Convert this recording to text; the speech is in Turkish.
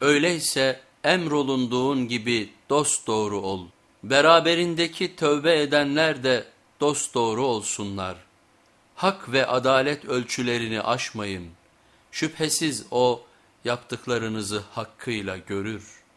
Öyleyse emrolunduğun gibi dosdoğru ol. Beraberindeki tövbe edenler de dosdoğru olsunlar. Hak ve adalet ölçülerini aşmayın. Şüphesiz o yaptıklarınızı hakkıyla görür.''